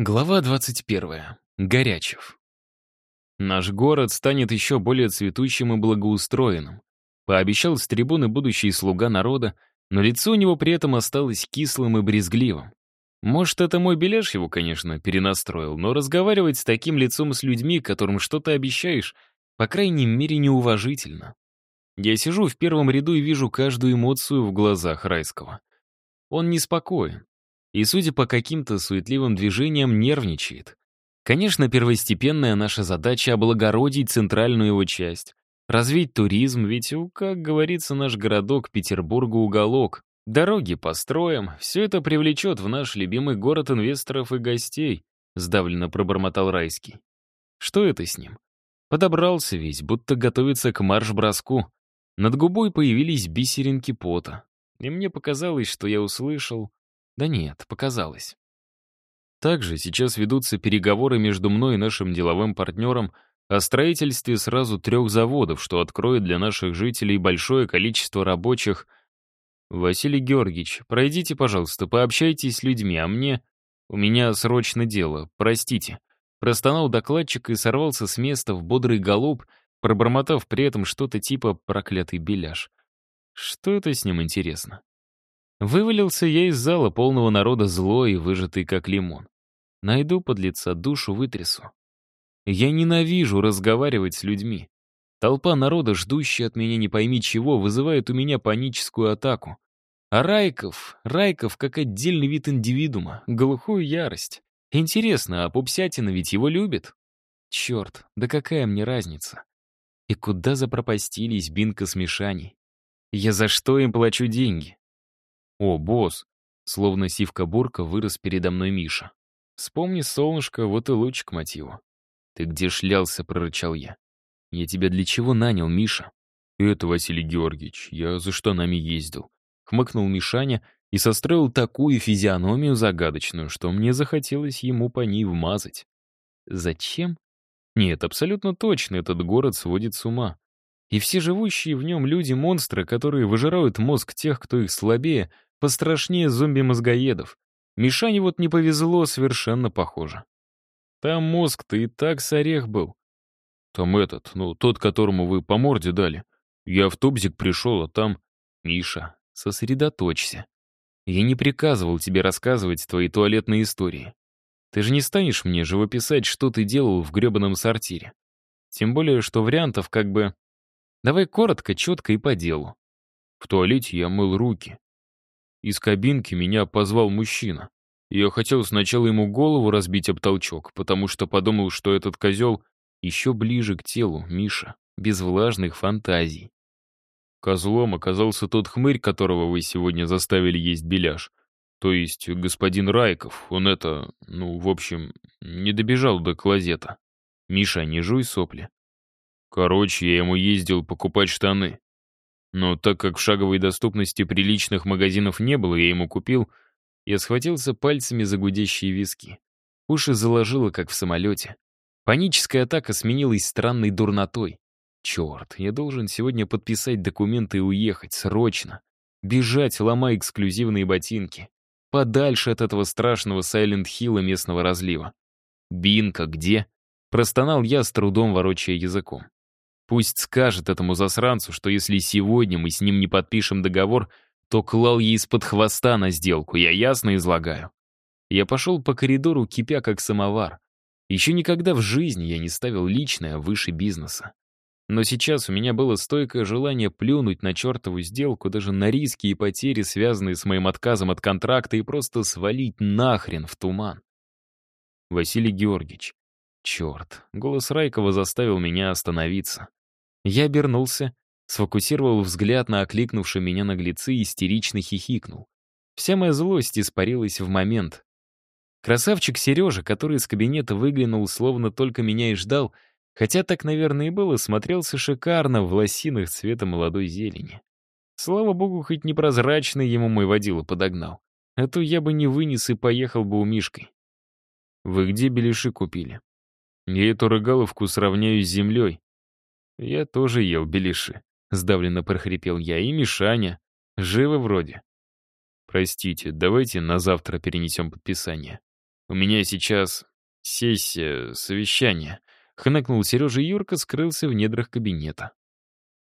Глава 21. Горячев. Наш город станет еще более цветущим и благоустроенным. Пообещал с трибуны будущий слуга народа, но лицо у него при этом осталось кислым и брезгливым. Может, это мой беляш его, конечно, перенастроил, но разговаривать с таким лицом с людьми, которым что-то обещаешь, по крайней мере, неуважительно. Я сижу в первом ряду и вижу каждую эмоцию в глазах Райского. Он неспокоен, и, судя по каким-то суетливым движениям, нервничает. Конечно, первостепенная наша задача — облагородить центральную его часть, развить туризм, ведь, как говорится, наш городок Петербурга уголок. Дороги построим, все это привлечет в наш любимый город инвесторов и гостей, сдавленно пробормотал Райский. Что это с ним? Подобрался весь, будто готовится к марш-броску. Над губой появились бисеринки пота. И мне показалось, что я услышал да нет, показалось. Также сейчас ведутся переговоры между мной и нашим деловым партнером о строительстве сразу трех заводов, что откроет для наших жителей большое количество рабочих. Василий Георгиевич, пройдите, пожалуйста, пообщайтесь с людьми, а мне... У меня срочно дело, простите. Простонал докладчик и сорвался с места в бодрый голуб, пробормотав при этом что-то типа «проклятый беляш». Что это с ним интересно? Вывалился я из зала полного народа злой и выжатый, как лимон. Найду под лица душу, вытрясу. Я ненавижу разговаривать с людьми. Толпа народа, ждущая от меня не пойми чего, вызывает у меня паническую атаку. А Райков, Райков как отдельный вид индивидуума, глухую ярость. Интересно, а Пупсятина ведь его любит? Черт, да какая мне разница? И куда запропастились Бинка с Мишаней? Я за что им плачу деньги? «О, босс!» Словно сивка-бурка вырос передо мной Миша. «Вспомни, солнышко, вот и луч к мотиву». «Ты где шлялся?» — прорычал я. «Я тебя для чего нанял, Миша?» «Это, Василий Георгиевич, я за штанами ездил». Хмыкнул Мишаня и состроил такую физиономию загадочную, что мне захотелось ему по ней вмазать. «Зачем?» «Нет, абсолютно точно, этот город сводит с ума. И все живущие в нем люди-монстры, которые выжирают мозг тех, кто их слабее — пострашнее зомби-мозгоедов. Мишане вот не повезло, совершенно похоже. Там мозг-то и так с орех был. Там этот, ну, тот, которому вы по морде дали. Я в тубзик пришел, а там... Миша, сосредоточься. Я не приказывал тебе рассказывать твои туалетные истории. Ты же не станешь мне живописать, что ты делал в гребаном сортире. Тем более, что вариантов как бы... Давай коротко, четко и по делу. В туалете я мыл руки. Из кабинки меня позвал мужчина. Я хотел сначала ему голову разбить об толчок, потому что подумал, что этот козел еще ближе к телу, Миша, без влажных фантазий. Козлом оказался тот хмырь, которого вы сегодня заставили есть беляш. То есть господин Райков, он это, ну, в общем, не добежал до клозета. Миша, не жуй сопли. Короче, я ему ездил покупать штаны. Но так как в шаговой доступности приличных магазинов не было, я ему купил, я схватился пальцами за гудящие виски. Уши заложило, как в самолете. Паническая атака сменилась странной дурнотой. Черт, я должен сегодня подписать документы и уехать, срочно. Бежать, ломая эксклюзивные ботинки. Подальше от этого страшного Сайленд-Хилла местного разлива. «Бинка где?» Простонал я, с трудом ворочая языком. Пусть скажет этому засранцу, что если сегодня мы с ним не подпишем договор, то клал ей из-под хвоста на сделку, я ясно излагаю. Я пошел по коридору, кипя как самовар. Еще никогда в жизни я не ставил личное выше бизнеса. Но сейчас у меня было стойкое желание плюнуть на чертову сделку, даже на риски и потери, связанные с моим отказом от контракта, и просто свалить нахрен в туман. Василий Георгиевич. Черт, голос Райкова заставил меня остановиться. Я обернулся, сфокусировал взгляд на окликнувшего меня наглецы и истерично хихикнул. Вся моя злость испарилась в момент. Красавчик Сережа, который из кабинета выглянул, словно только меня и ждал, хотя так, наверное, и было, смотрелся шикарно в лосинах цвета молодой зелени. Слава богу, хоть непрозрачный ему мой водила подогнал. А то я бы не вынес и поехал бы у Мишки. «Вы где беляши купили?» «Я эту рыгаловку сравняю с землей», «Я тоже ел белиши. — сдавленно прохрипел я, и Мишаня. «Живы вроде». «Простите, давайте на завтра перенесем подписание. У меня сейчас сессия, совещание», — хныкнул Сережа Юрка, скрылся в недрах кабинета.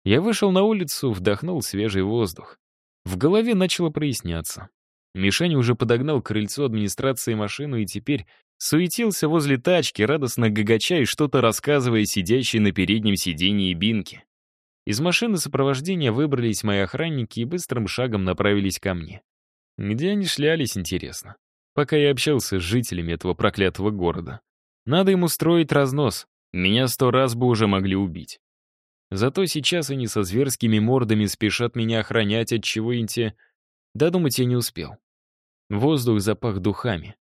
Я вышел на улицу, вдохнул свежий воздух. В голове начало проясняться. Мишаня уже подогнал к крыльцу администрации машину и теперь Суетился возле тачки, радостно гагача и что-то рассказывая сидящей на переднем сиденье Бинке. Из машины сопровождения выбрались мои охранники и быстрым шагом направились ко мне. Где они шлялись, интересно? Пока я общался с жителями этого проклятого города. Надо им устроить разнос. Меня сто раз бы уже могли убить. Зато сейчас они со зверскими мордами спешат меня охранять от чего-нибудь... Додумать я не успел. Воздух запах духами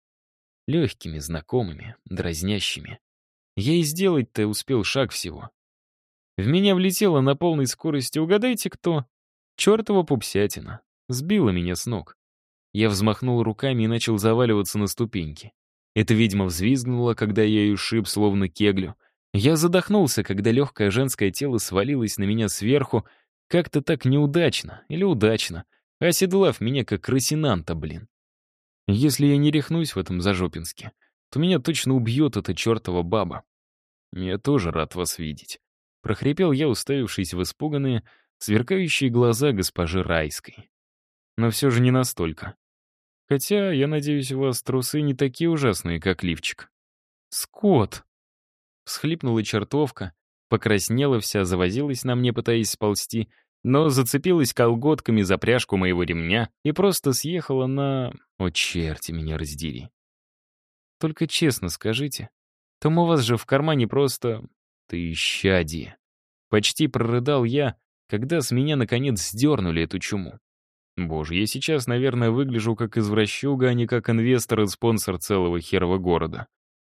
легкими, знакомыми, дразнящими. Я и сделать-то успел шаг всего. В меня влетело на полной скорости, угадайте кто? Чёртова пупсятина. Сбила меня с ног. Я взмахнул руками и начал заваливаться на ступеньки. Эта ведьма взвизгнула, когда я ее шиб, словно кеглю. Я задохнулся, когда легкое женское тело свалилось на меня сверху, как-то так неудачно или удачно, оседлав меня как росинанта, блин. Если я не рехнусь в этом Зажопинске, то меня точно убьет эта чертова баба. Я тоже рад вас видеть. Прохрипел я, уставившись в испуганные, сверкающие глаза госпожи Райской. Но все же не настолько. Хотя, я надеюсь, у вас трусы не такие ужасные, как лифчик. Скот! Всхлипнула чертовка, покраснела вся, завозилась на мне, пытаясь сползти, но зацепилась колготками за пряжку моего ремня и просто съехала на... О, черти меня раздери. Только честно скажите, там у вас же в кармане просто... Ты щади. Почти прорыдал я, когда с меня наконец сдернули эту чуму. Боже, я сейчас, наверное, выгляжу как извращуга, а не как инвестор и спонсор целого херого города.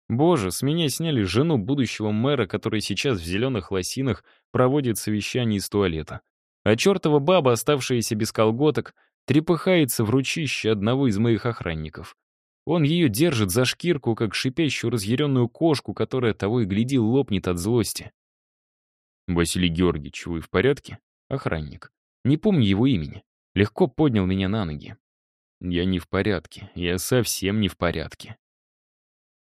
Боже, с меня сняли жену будущего мэра, который сейчас в зеленых лосинах проводит совещание из туалета а чертова баба, оставшаяся без колготок, трепыхается в ручище одного из моих охранников. Он ее держит за шкирку, как шипящую разъяренную кошку, которая того и гляди лопнет от злости. «Василий Георгиевич, вы в порядке?» Охранник. Не помню его имени. Легко поднял меня на ноги. «Я не в порядке. Я совсем не в порядке».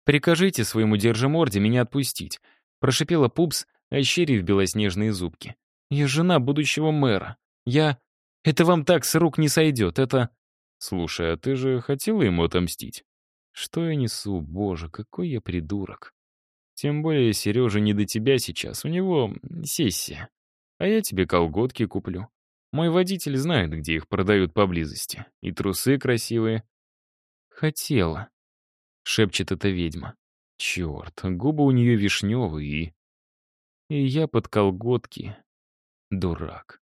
«Прикажите своему держиморде меня отпустить», — прошипела Пупс, ощерив белоснежные зубки. Я жена будущего мэра. Я... Это вам так с рук не сойдет, это...» «Слушай, а ты же хотела ему отомстить?» «Что я несу? Боже, какой я придурок!» «Тем более, Сережа не до тебя сейчас, у него сессия. А я тебе колготки куплю. Мой водитель знает, где их продают поблизости. И трусы красивые». «Хотела», — шепчет эта ведьма. «Черт, губы у нее вишневые и...» «И я под колготки дурак.